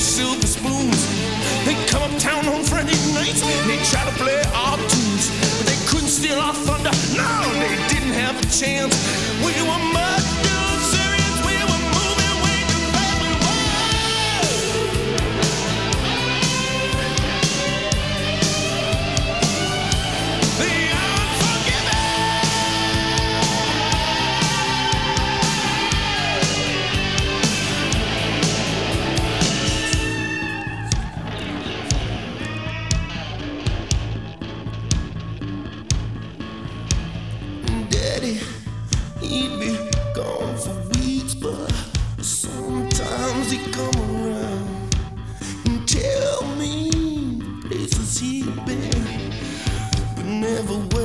silver spoons. They come uptown on Friday nights, they try to play our tunes, but they couldn't steal our thunder. No, they didn't have a chance. We music come around and tell me places he's been, but never.